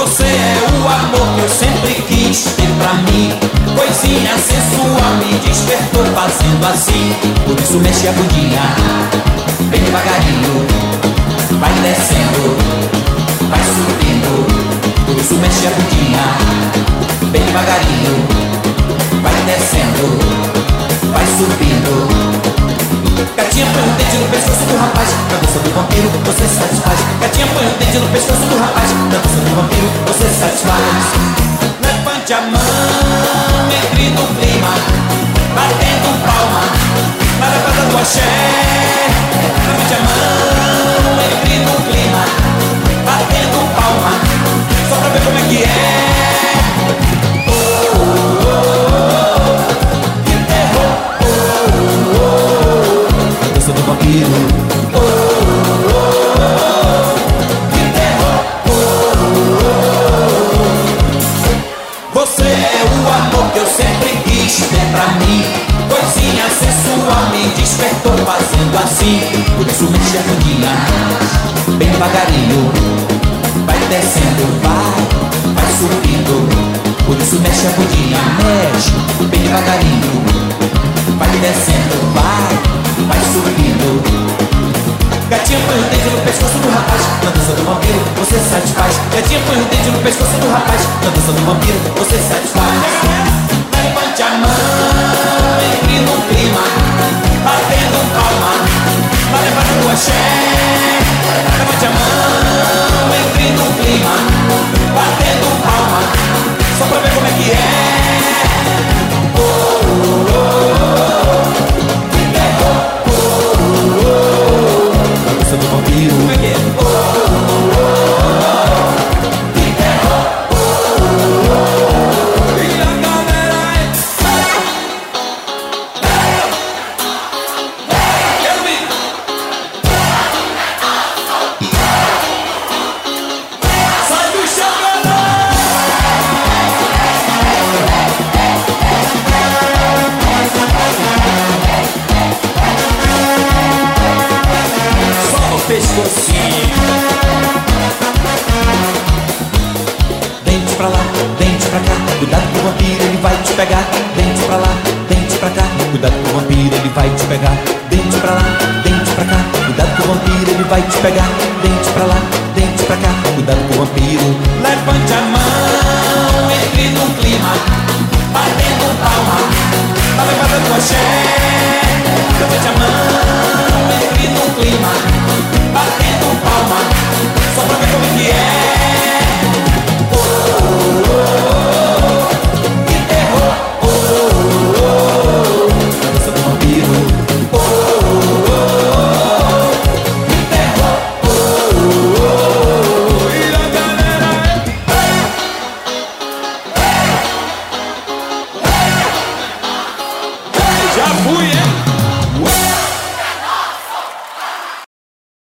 Você é o amor que eu sempre quis ter pra mim. Coisinha sensual me despertou fazendo assim. Por isso mexe a bundinha, bem devagarinho. Vai descendo, vai subindo. Por isso mexe a bundinha, bem devagarinho. Vai descendo, vai subindo. Gatinha põe o dente no pescoço do rapaz Na dança do vampiro você satisfaz. Gatinha põe o dente no pescoço do rapaz Na dança do vampiro você satisfaz. Levante a mão, o amor que eu sempre quis ter pra mim. Coisinha sensual me despertou fazendo assim. Por isso mexe a bundinha, bem devagarinho. Vai descendo, vai, vai subindo. Por isso mexe a bundinha, mexe bem devagarinho. Vai descendo, vai vai subindo Gatinha põe o dedo no pescoço do rapaz Na dança do vampiro, você satisfaz Gatinha põe o dedo no pescoço do rapaz Na dança do vampiro, você satisfaz Levante a mão, pra lá, dente pra cá, cuidado com o vampiro, ele vai te pegar. Dente pra lá, dente pra cá, cuidado com o vampiro, ele vai te pegar. Dente pra lá, dente pra cá, cuidado com o vampiro, ele vai te pegar. Dente pra lá, dente pra cá, cuidado com o vampiro. Levante a mão, entre no clima, batendo palma, tá levada do axé. Levante a mão. Abuya.